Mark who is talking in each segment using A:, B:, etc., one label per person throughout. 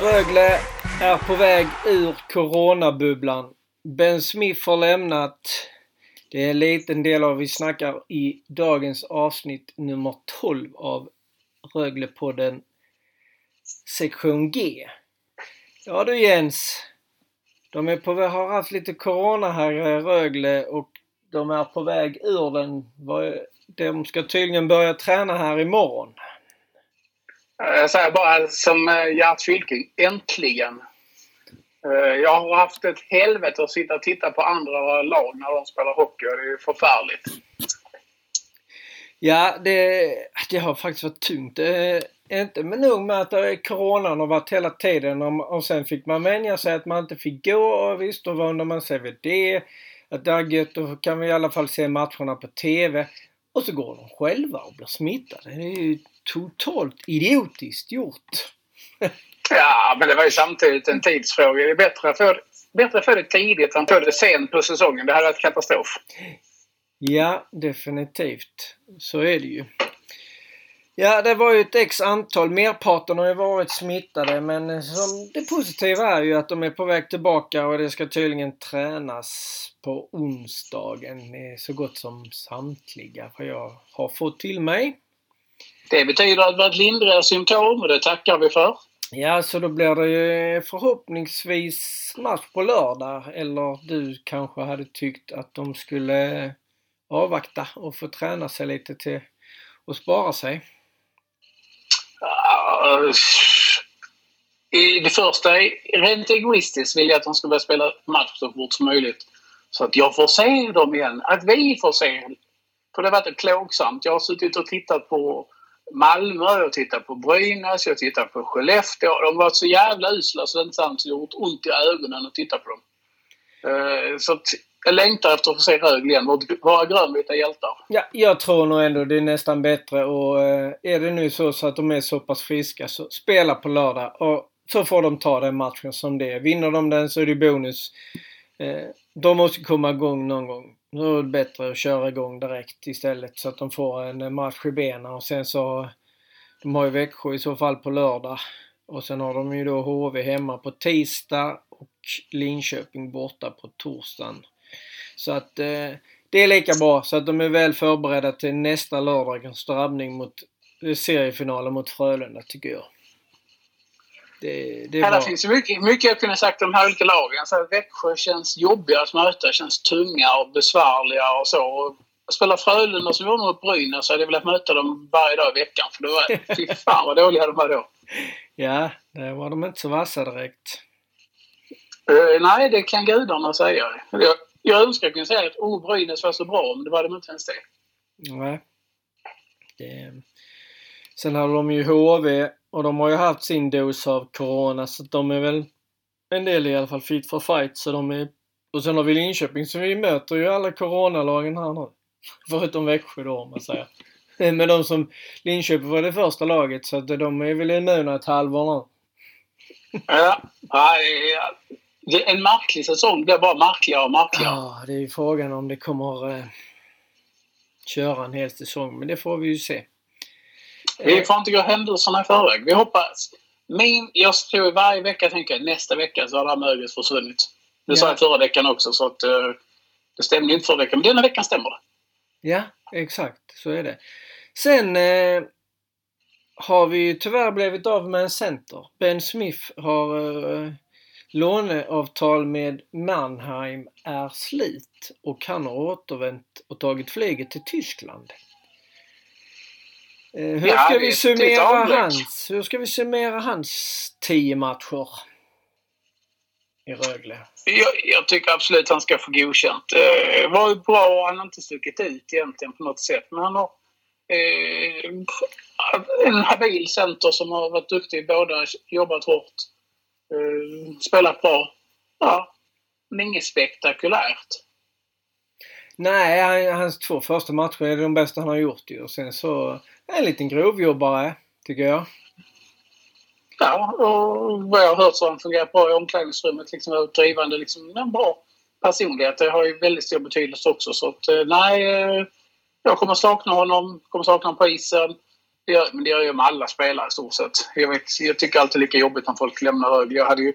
A: Rögle är på väg ur coronabubblan. Ben Smith har lämnat. Det är en liten del av vi snackar i dagens avsnitt nummer 12 av Röglepodden sektion G. Ja du Jens. De är på har haft lite corona här i Rögle och de är på väg ur den. De ska tydligen börja träna här imorgon.
B: Eh, jag säger bara som eh, Gert Fylking, äntligen! Eh, jag har haft ett helvete att sitta och titta på andra lag när de spelar hockey och det är förfärligt.
A: Ja, det, det har faktiskt varit tungt. Inte men nog med att coronan har varit hela tiden och, sen fick man vänja sig att man inte fick gå och visst då vande man sig vid det. Att det är gött, då kan vi i alla fall se matcherna på TV. Och så går de själva och blir smittade. Det är ju totalt idiotiskt gjort.
B: ja, men det var ju samtidigt en tidsfråga. Det är bättre det, bättre få det tidigt än få det sent på säsongen. Det hade varit katastrof.
A: Ja, definitivt. Så är det ju. Ja, det var ju ett x antal. Merparten har ju varit smittade men som det positiva är ju att de är på väg tillbaka och det ska tydligen tränas på onsdagen så gott som samtliga vad jag har fått till mig.
B: Det betyder att det varit lindriga symptom och det tackar vi för.
A: Ja, så då blir det ju förhoppningsvis match på lördag. Eller du kanske hade tyckt att de skulle avvakta och få träna sig lite till att spara sig?
B: I det första, rent egoistiskt, vill jag att de ska börja spela match så fort som möjligt. Så att jag får se dem igen. Att vi får se. För det har varit plågsamt. Jag har suttit och tittat på Malmö, jag tittar på Brynäs, jag tittar på Skellefteå. De har varit så jävla usla så det inte ens gjort ont i ögonen att titta på dem. Uh, så att jag längtar efter att få se Rögle igen. Våra grönvita hjältar.
A: Ja, jag tror nog ändå det är nästan bättre och eh, är det nu så, så att de är så pass friska så spela på lördag och så får de ta den matchen som det är. Vinner de den så är det bonus. Eh, de måste komma igång någon gång. Då är det bättre att köra igång direkt istället så att de får en match i benen och sen så de har ju Växjö i så fall på lördag. Och sen har de ju då HV hemma på tisdag och Linköping borta på torsdagen. Så att eh, det är lika bra så att de är väl förberedda till nästa lördagens drabbning mot eh, seriefinalen mot Frölunda tycker jag.
B: Det, det, ja, det finns mycket, mycket jag kunde sagt om de här olika lagen. Så Växjö känns jobbiga att möta, känns tunga och besvärliga och så. Och spela Frölunda som gjorde mot Brynäs så hade jag velat möta dem varje dag i veckan. För det var, fy fan vad dåliga de var då.
A: Ja, det var de inte så vassa direkt.
B: Uh, nej, det kan gudarna säga. Jag, jag önskar jag kunde säga att oh, Brynäs var så bra, men det var de inte ens det.
A: Nej. Det... Sen hade de ju HV och de har ju haft sin dos av Corona så de är väl en del i alla fall fit for fight så de är... Och sen har vi Linköping så vi möter ju alla Coronalagen här nu. Förutom Växjö då om man säger. Men de som... Linköping var det första laget så att de är väl immuna ett halvår nu.
B: Ja, ja, en märklig säsong blir bara märkligare och märkligare.
A: Ja, det är ju frågan om det kommer eh, köra en hel säsong, men det får vi ju se.
B: Vi får inte gå händelserna i förväg. Vi hoppas. Min, jag tror varje vecka tänker jag nästa vecka så har det här möglet försvunnit. Det ja. sa jag förra veckan också så att uh, det stämde inte förra veckan. Men denna veckan stämmer det.
A: Ja, exakt. Så är det. Sen eh, har vi tyvärr blivit av med en center. Ben Smith har eh, låneavtal med Mannheim är slut och han har återvänt och tagit flyget till Tyskland. Eh, hur, ja, ska vi summera hans, hur ska vi summera hans tio matcher i Rögle?
B: Jag, jag tycker absolut han ska få godkänt. Det eh, var ju bra han har inte stuckit ut egentligen på något sätt. Men han har eh, en habil center som har varit duktig båda, jobbat hårt. Uh, spelat bra. Ja, men inget spektakulärt.
A: Nej, hans två första matcher är de bästa han har gjort ju. Och sen så en liten grovjobbare, tycker jag.
B: Ja, och vad jag har hört så har han fungerat bra i omklädningsrummet. Liksom drivande, liksom en bra personlighet. Det har ju väldigt stor betydelse också. Så att, eh, nej, eh, jag kommer sakna honom. Kommer sakna honom på isen. Det gör, men det gör ju med alla spelare i stort sett. Jag, vet, jag tycker alltid lika jobbigt när folk lämnar Rögle. Jag hade ju...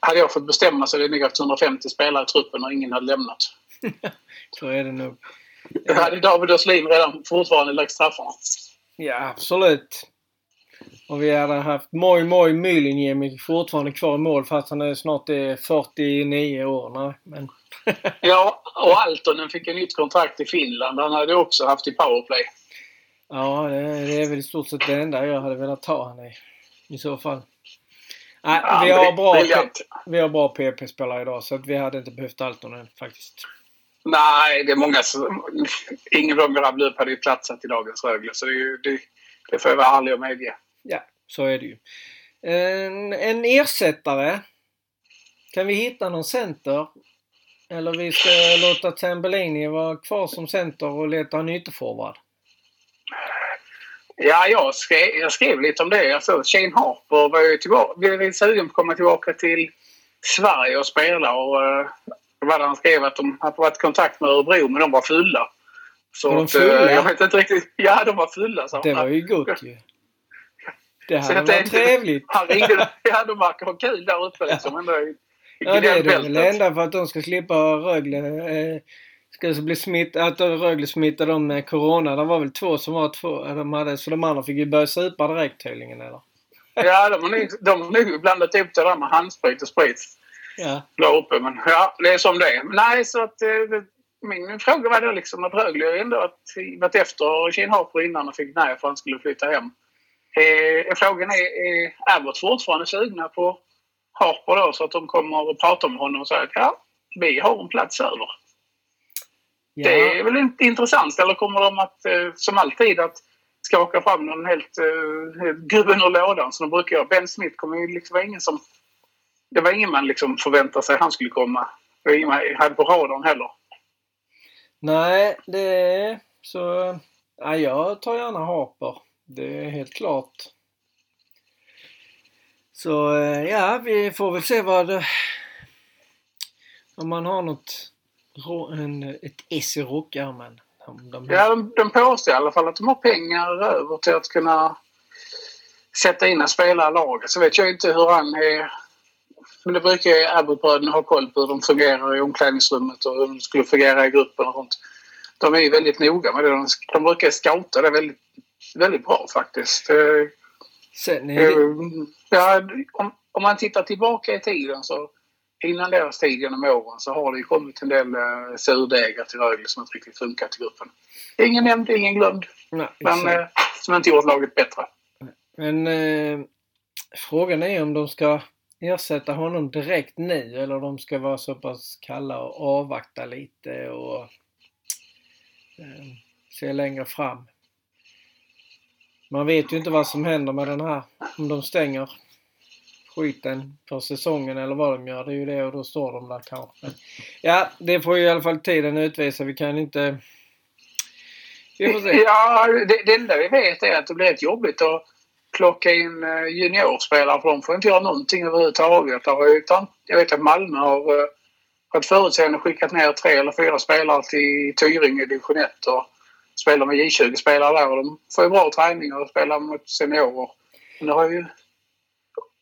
B: Hade jag fått bestämma så hade det legat 150 spelare i truppen och ingen hade lämnat.
A: så är det nog.
B: Då hade David Östlin redan fortfarande lagt straffarna.
A: Ja, absolut. Och vi hade haft Moj Moj Mylinjemi fortfarande kvar i mål fast han är snart är 49 år. Nej, men...
B: ja, och Altonen fick ett nytt kontrakt i Finland. Han hade också haft i powerplay.
A: Ja, det, det är väl i stort sett det enda jag hade velat ta han i. I så fall. Nej, ja, vi, har bra, vi har bra PP-spelare idag så att vi hade inte behövt Altonen faktiskt.
B: Nej, det är många som... Ingen av dem jag hade ju platsat i dagens Rögle så det, det, det får jag vara ärlig och medge.
A: Ja, så är det ju. En, en ersättare. Kan vi hitta någon center? Eller vi ska låta Tambellini vara kvar som center och leta en ytterforward?
B: Ja, jag skrev, jag skrev lite om det. Såg Shane Harper var ju tillbaka, blev sugen på att komma tillbaka till Sverige och spela. Och, uh, vad han skrev att de hade varit i kontakt med Örebro men de var fulla.
A: Så var de fulla?
B: jag vet inte riktigt. Ja, de var fulla. Så
A: det var ju gott ju. Det hade varit trevligt.
B: Han ringde. Ja, de verkar ha kul där uppe liksom. Ändå i,
A: ja, det är väl det enda för att de ska slippa Rögle. Eh, ska bli smitt, att Rögle smittade dem med Corona. Det var väl två som var två. De hade, så de andra fick ju börja supa direkt tydligen eller?
B: Ja, de har nog, de har nog blandat ihop det där med handsprit och sprit.
A: Ja.
B: Där uppe. Men ja, det är som det är. Nej, så att eh, min fråga var då liksom att Rögle ändå att varit efter Shane Harper innan och fick nej för att han skulle flytta hem. Eh, frågan är, är Abbott fortfarande sugna på Harper då så att de kommer och pratar med honom och säger att ja, vi har en plats över. Ja. Det är väl inte intressant. Eller kommer de att, eh, som alltid, att skaka fram någon helt uh, gubben ur lådan som de brukar göra. Ben Smith kommer ju liksom vara ingen som... Det var ingen man liksom förväntade sig han skulle komma. Det var ingen man hade på radarn heller.
A: Nej, det är så... Ja, jag tar gärna Harper. Det är helt klart. Så eh, ja, vi får väl se vad... Om man har något... En, ett S i rockärmen.
B: De, ja, de, de påstår i alla fall att de har pengar över till att kunna sätta in en spelare i laget. Så vet jag inte hur han är... Men det brukar ju Abbott-bröderna ha koll på hur de fungerar i omklädningsrummet och hur de skulle fungera i gruppen och sånt. De är ju väldigt noga med det. De, de brukar scouta det väldigt, väldigt bra faktiskt. Eh,
A: Sen är det... Eh,
B: ja, om, om man tittar tillbaka i tiden så innan deras tid genom åren så har det ju kommit en del uh, surdegar till Rögle som inte riktigt funkat i gruppen. Ingen nämnd, ingen glömd.
A: Nej,
B: men som inte gjort laget bättre.
A: Men uh, frågan är om de ska ersätta honom direkt nu eller de ska vara så pass kalla och avvakta lite och eh, se längre fram. Man vet ju inte vad som händer med den här om de stänger skiten för säsongen eller vad de gör. Det är ju det och då står de där kanske. Ja, det får ju i alla fall tiden utvisa. Vi kan inte...
B: Vi får se. Ja, det, det enda vi vet är att det blir ett jobbigt att plocka in eh, juniorspelare för de får inte göra någonting överhuvudtaget. Jag vet att Malmö har eh, varit förutseende skickat ner tre eller fyra spelare till Tyringe i division 1 och spelar med J20-spelare där och de får ju bra träning och spelar mot seniorer. Men det har ju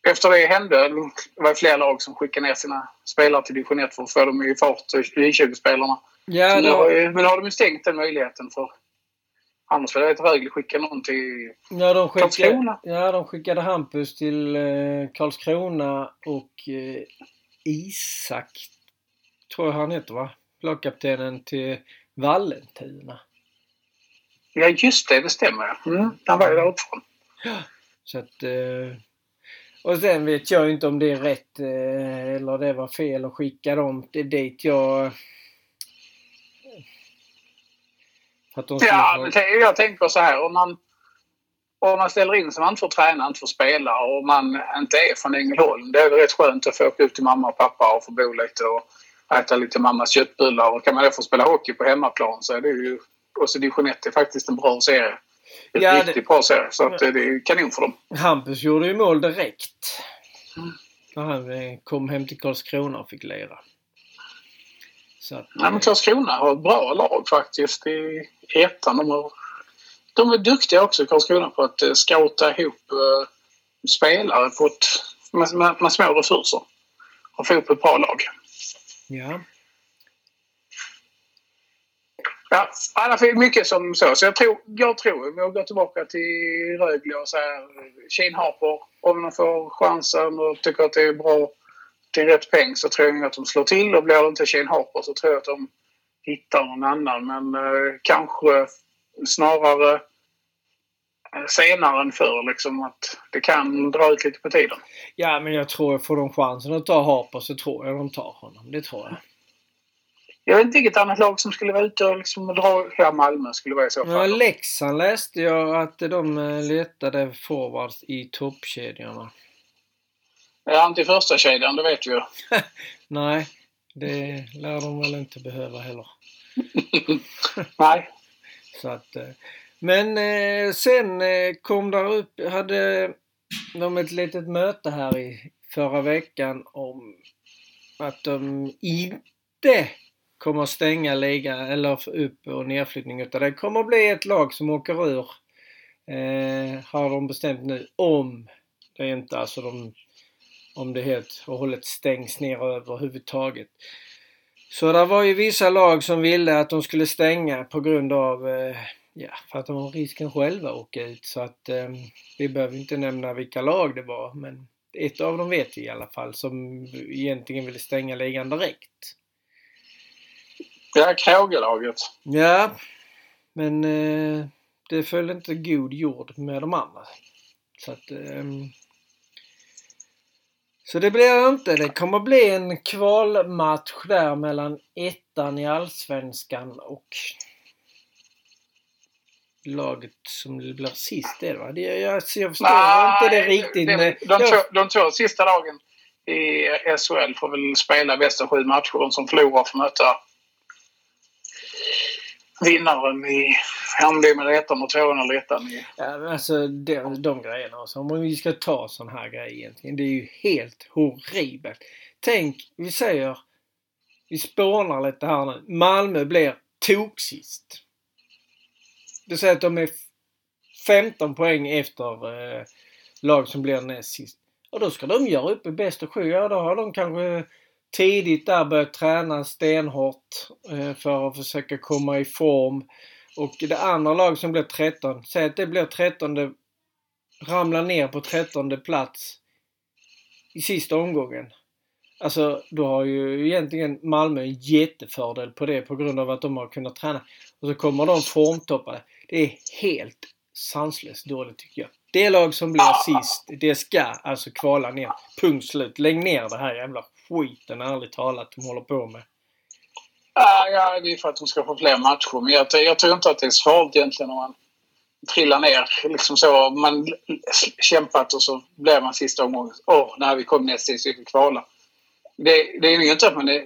B: efter det hände, det var flera lag som skickade ner sina spelare till division 1 för att få dem i fart, J20-spelarna.
A: Ja,
B: då... men nu har de ju stängt den möjligheten för ett Rögle skicka någon till
A: ja, de skickade, Karlskrona. Ja, de skickade Hampus till eh, Karlskrona och eh, Isak, tror jag han heter va? Lagkaptenen till Vallentuna.
B: Ja, just det, det stämmer. Mm, han var ju därifrån.
A: Ja, så att... Eh, och sen vet jag inte om det är rätt eh, eller det var fel att skicka dem till dit. Jag...
B: För att de ja, få... men jag tänker så här. Om man, om man ställer in så man inte får träna, inte får spela och man inte är från Ängelholm. Det är väl rätt skönt att få åka ut till mamma och pappa och få bo lite och äta lite mammas köttbullar. Och kan man då få spela hockey på hemmaplan så är det ju... Och så division 1 är faktiskt en bra serie. Ett ja, riktigt det... bra serie. Så att det är kanon för dem.
A: Hampus gjorde ju mål direkt. Mm. När han eh, kom hem till Karlskrona och fick lira.
B: Så att, ja, men Karlskrona har ett bra lag faktiskt i ettan. De har de är duktiga också, Karlskrona, på att eh, scouta ihop eh, spelare på ett, med, med, med små resurser. Och få ihop ett bra lag.
A: Ja.
B: Ja, alla fick mycket som så. Så jag tror, jag tror, om jag går tillbaka till Rögle och säger Shane Harper, om de får chansen och tycker att det är bra till rätt peng så tror jag att de slår till och blir det inte Shane Harper så tror jag att de hittar någon annan. Men eh, kanske snarare eh, senare än förr liksom att det kan dra ut lite på tiden.
A: Ja, men jag tror får de chansen att ta Harper så tror jag de tar honom. Det tror jag.
B: Jag vet inte vilket annat lag som skulle vara ute och liksom dra... Ja, Malmö skulle vara i så
A: Ja,
B: fall.
A: Leksand läste jag att de eh, letade forwards i toppkedjorna.
B: Ja, inte i första kedjan, det vet vi ju.
A: Nej, det lär de väl inte behöva heller.
B: Nej.
A: Så att, eh, men eh, sen eh, kom där upp, hade de ett litet möte här i förra veckan om att de inte kommer stänga ligan eller upp och nedflyttning utan det kommer bli ett lag som åker ur. Eh, har de bestämt nu om det är inte alltså de om det helt och hållet stängs ner överhuvudtaget. Så det var ju vissa lag som ville att de skulle stänga på grund av eh, Ja, för att de har risken själva att åka ut. Så att eh, vi behöver inte nämna vilka lag det var. Men ett av dem vet vi i alla fall som egentligen ville stänga ligan direkt.
B: Ja, Krågelaget.
A: Ja, men eh, det föll inte god jord med de andra. Så att... ehm, så det blir inte. Det kommer bli en kvalmatch där mellan ettan i Allsvenskan och laget som blir sist är det va? Det, jag, jag förstår inte det riktigt.
B: det- de,
A: jag-
B: två, de två sista lagen i SHL får väl spela bästa sju matcher. De som förlorar får möta vinnaren i... Om det med ettan och tvåan eller ettan i...
A: Ja, men alltså de, de grejerna. Alltså, om vi ska ta sån här grej egentligen. Det är ju helt horribelt. Tänk, vi säger... Vi spånar lite här nu. Malmö blir toksist. Det säger att de är 15 poäng efter eh, lag som blir näst sist. Och då ska de göra upp i bästa sju. Ja, då har de kanske tidigt där börjat träna stenhårt eh, för att försöka komma i form. Och det andra lag som blir 13, säg att det blir 13 ramlar ner på 13 plats i sista omgången. Alltså då har ju egentligen Malmö en jättefördel på det på grund av att de har kunnat träna. Och så kommer de formtoppade. Det är helt sanslöst dåligt tycker jag. Det lag som blir sist, det ska alltså kvala ner. Punkt slut. Lägg ner det här jävla skiten ärligt talat de håller på med.
B: Ja, det är för att de ska få fler matcher. Men jag, jag tror inte att det är så farligt egentligen om man trillar ner. Liksom så, man kämpat och så blir man sista omgången. Åh, när vi kom näst sist, vi fick kvala. Det, det är ju inte att man är,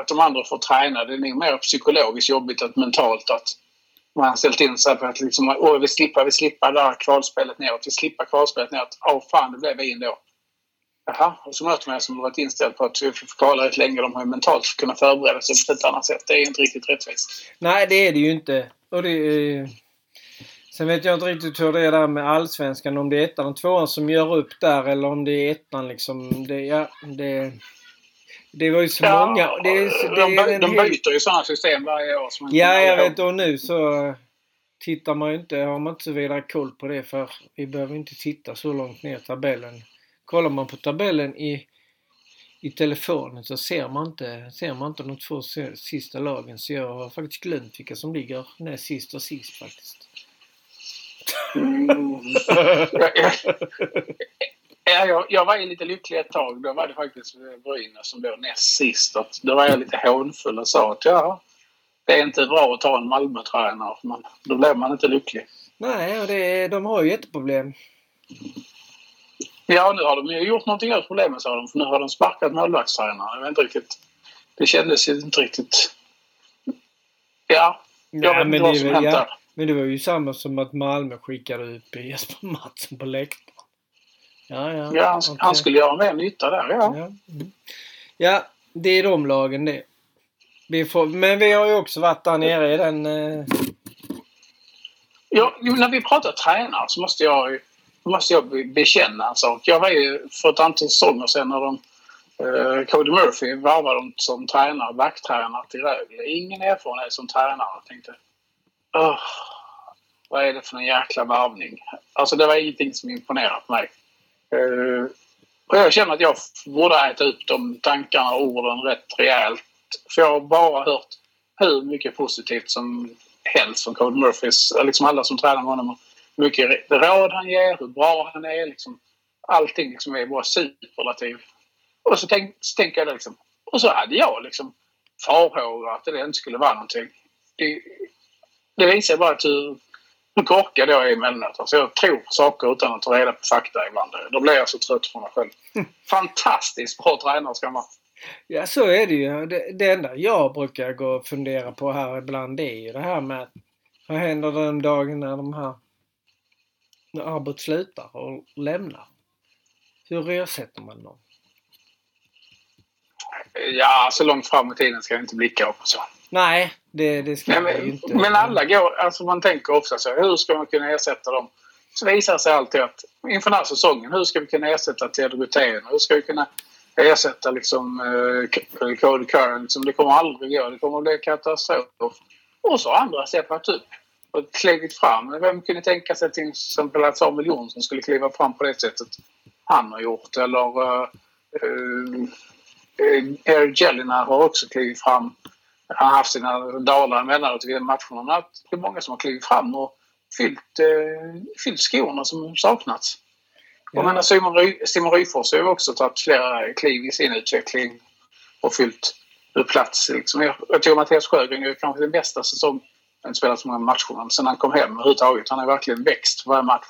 B: att de andra får träna. Det är nog mer psykologiskt jobbigt att mentalt att man har ställt in sig på att liksom, åh, vi slipper, vi slipper det här kvalspelet neråt. Vi slipper kvalspelet neråt. Åh, fan, det blev vi ändå. Jaha, och så möter man en som varit inställd på att kvala rätt länge. De har ju mentalt kunnat förbereda sig på ett annat sätt. Det är inte riktigt rättvist.
A: Nej, det är det ju inte. Och det är... Sen vet jag inte riktigt hur det är där med Allsvenskan. Om det är ettan och tvåan som gör upp där eller om det är ettan liksom. Det, ja, det, det var ju så många. Det, det,
B: de,
A: en
B: de byter ju sådana system varje år. Som
A: Ja, jag vet. Och nu så tittar man ju inte, har man inte så vidare koll på det för vi behöver inte titta så långt ner i tabellen. Kollar man på tabellen i, i telefonen så ser man inte, ser man inte de två sista lagen. Så jag har faktiskt glömt vilka som ligger näst sist och sist faktiskt.
B: Mm. Ja, ja. Ja, jag, jag var ju lite lycklig ett tag. Då var det faktiskt Brynäs som blev näst sist. Då var jag lite hånfull och sa att ja, det är inte bra att ta en Malmö-tränare. Men då blev man inte lycklig.
A: Nej, och det, de har ju jätteproblem.
B: Ja, nu har de ju gjort någonting åt problemet sa de. För nu har de sparkat målvaktstränare. Jag vet inte riktigt. Det kändes ju inte riktigt... Ja, jag
A: Nej,
B: vet
A: men
B: inte vad som hänt där.
A: men det var ju samma som att Malmö skickade ut Jesper Mattsson på läktaren. Ja, ja.
B: Ja, han,
A: okej.
B: han skulle göra mer nytta där, ja.
A: Ja. Mm. ja, det är de lagen det. Vi får, men vi har ju också varit där nere i den... Eh,
B: Ja, när vi pratar tränare så måste jag, måste jag bekänna en sak. Jag var ju för ett antal säsonger sedan när de eh, Cody Murphy varvade dem som tränare, backtränare till Rögle. Ingen erfarenhet som tränare. Jag tänkte, oh, vad är det för en jäkla varvning? Alltså det var ingenting som imponerade på mig. Eh, och jag känner att jag borde äta upp de tankarna och orden rätt rejält. För jag har bara hört hur mycket positivt som helst från Cody Murphys, liksom alla som tränar med honom. Mycket råd han ger, hur bra han är. Liksom, allting liksom är bara superlativ. Och så, tänk, så tänker jag liksom, och så hade jag liksom farhågor att det inte skulle vara någonting. Det, det visar bara att hur, hur korkad jag är emellanåt. Alltså jag tror på saker utan att ta reda på fakta ibland. Då blir jag så trött på mig själv. Fantastiskt bra tränare ska man
A: Ja, så är det ju. Det, det enda jag brukar gå och fundera på här ibland det är ju det här med vad händer den dagen när de här när Arbet slutar och lämnar? Hur ersätter man dem?
B: Ja, så långt fram i tiden ska jag inte blicka upp så.
A: Nej, det, det ska
B: Nej,
A: jag ju inte.
B: Men alla går, alltså man tänker ofta så hur ska man kunna ersätta dem? Så visar sig alltid att inför den här säsongen, hur ska vi kunna ersätta Ted Brutén? Hur ska vi kunna ersätta liksom uh, Cody Curran? Liksom, det kommer aldrig gå. Det kommer att bli katastrof. Och så har andra steppat upp och klivit fram. Vem kunde tänka sig till exempel att Samuel Jonsson skulle kliva fram på det sättet han har gjort? Eller uh, uh, Eric Jellinar har också klivit fram. Han har haft sina dalar emellanåt i matcherna. Det är många som har klivit fram och fyllt, eh, fyllt skorna som saknats. Ja. menar, Simon, Ry, Simon Ryfors har ju också tagit flera kliv i sin utveckling och fyllt plats. Liksom. Jag, jag tror Mattias Sjögren är kanske den bästa säsongen. Har inte spelat så många matcher sen han kom hem överhuvudtaget. Han har verkligen växt varje match.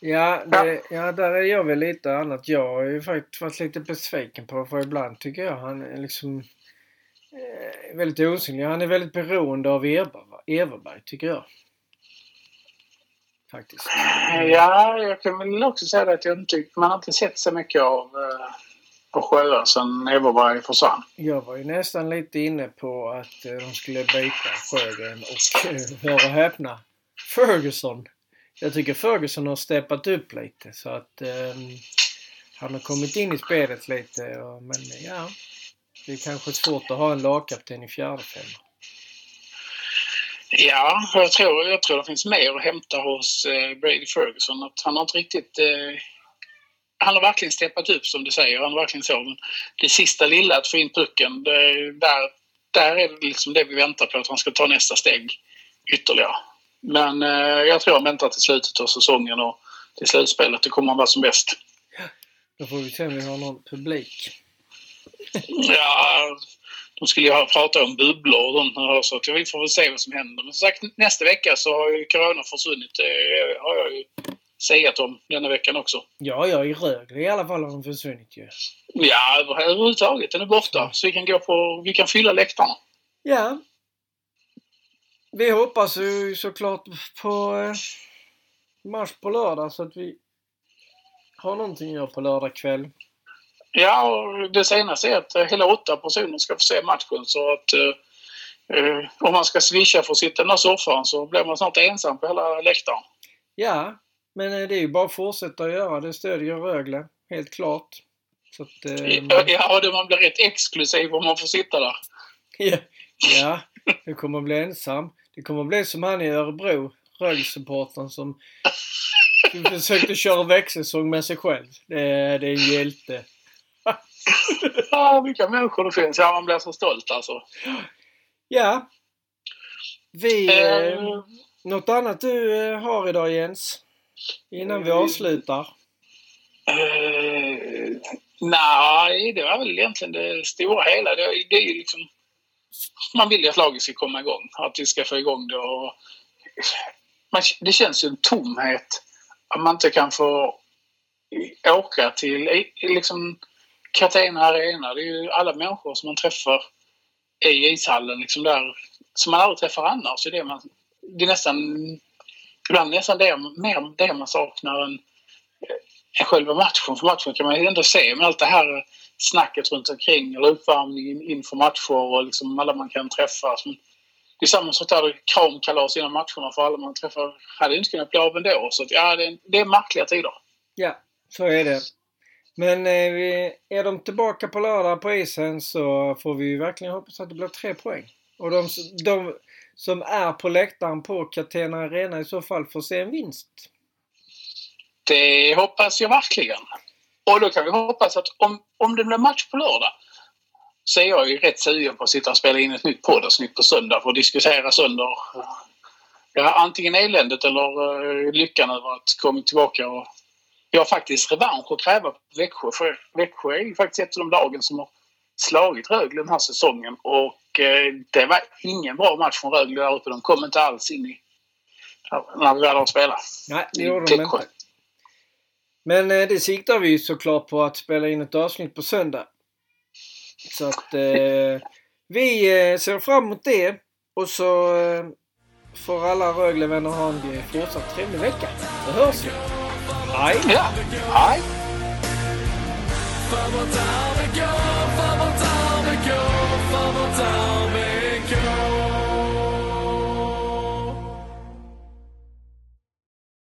A: Ja, det, ja. där är jag väl lite annat. Jag har ju faktiskt varit lite besviken på för ibland tycker jag han är liksom eh, väldigt osynlig. Han är väldigt beroende av Everberg, tycker jag. Faktiskt.
B: Ja, jag kan väl också säga att jag inte, man har inte sett så mycket av eh, på Sjöö sen Everberg försvann.
A: Jag var ju nästan lite inne på att eh, de skulle byta Sjögren och, eh, hör och häpna, Ferguson jag tycker Ferguson har steppat upp lite så att eh, han har kommit in i spelet lite. Och, men ja, det är kanske svårt att ha en lagkapten i fjärde femma.
B: Ja, jag tror, jag tror det finns mer att hämta hos eh, Brady Ferguson. Att han har inte riktigt... Eh, han har verkligen steppat upp som du säger. Han har verkligen så. Men det sista lilla att få in pucken, det, där, där är det liksom det vi väntar på. Att han ska ta nästa steg ytterligare. Men eh, jag tror han väntar till slutet av säsongen och till slutspelet. Det kommer han vara som bäst.
A: Då får vi se om vi har någon publik.
B: ja, de skulle ju prata om bubblor och sånt så att vi får väl se vad som händer. Men som sagt, nästa vecka så har ju Corona försvunnit. Det har jag ju sägat om denna veckan också.
A: Ja, ja, i Rögle i alla fall har den försvunnit ju.
B: Ja, överhuvudtaget. Den är borta. Så vi kan gå på, vi kan fylla läktarna.
A: Ja, vi hoppas ju såklart på eh, match på lördag så att vi har någonting att göra på lördag kväll.
B: Ja, och det senaste är att eh, hela åtta personer ska få se matchen så att eh om man ska swisha för att sitta i den här soffan så blir man snart ensam på hela läktaren.
A: Ja, men eh, det är ju bara att fortsätta att göra. Det stödjer Rögle, helt klart. Så att,
B: eh, man... Ja, det man blir rätt exklusiv om man får sitta där.
A: ja, ja, du kommer att bli ensam. Det kommer att bli som han i Örebro, Rögle-supportern som försökte köra växelsång med sig själv. Det är, det är en hjälte.
B: ja, vilka människor det finns. Ja, man blir så stolt alltså.
A: Ja. Vi... Eh, något annat du eh, har idag Jens? Innan vi avslutar?
B: Eh, nej, det var väl egentligen det stora hela. Det, det är liksom man vill ju att laget ska komma igång. Att vi ska få igång det. Och man, det känns ju en tomhet att man inte kan få åka till liksom Catena Arena. Det är ju alla människor som man träffar i ishallen liksom där som man aldrig träffar annars. Det är, man, det är nästan ibland nästan det, mer det man saknar än, än själva matchen. För matchen kan man ju ändå se, men allt det här snacket runt omkring eller uppvärmningen inför matcher och liksom alla man kan träffa. det är samma sak där, kramkalas innan matcherna för alla man träffar. Hade inte kunnat bli av ändå. Så att, ja, det är, det är märkliga tider.
A: Ja, så är det. Men eh, är de tillbaka på lördag på isen så får vi verkligen hoppas att det blir tre poäng. Och de, de som är på läktaren på Catena Arena i så fall får se en vinst.
B: Det hoppas jag verkligen. Och då kan vi hoppas att om, om det blir match på lördag så är jag ju rätt sugen på att sitta och spela in ett nytt poddavsnitt på söndag för att diskutera sönder ja, antingen eländet eller eh, lyckan över att komma tillbaka och jag har faktiskt revansch att kräva på Växjö. För Växjö är ju faktiskt ett av de lagen som har slagit Rögle den här säsongen och eh, det var ingen bra match från Rögle där uppe. De kom inte alls in i när vi väl har spelat.
A: Nej, det gjorde de inte. Men eh, det siktar vi såklart på att spela in ett avsnitt på söndag. Så att eh, vi eh, ser fram emot det. Och så eh, får alla Röglevänner ha en fortsatt trevlig vecka. Så hörs vi. Hej!
B: Ja, hej!
C: För vårt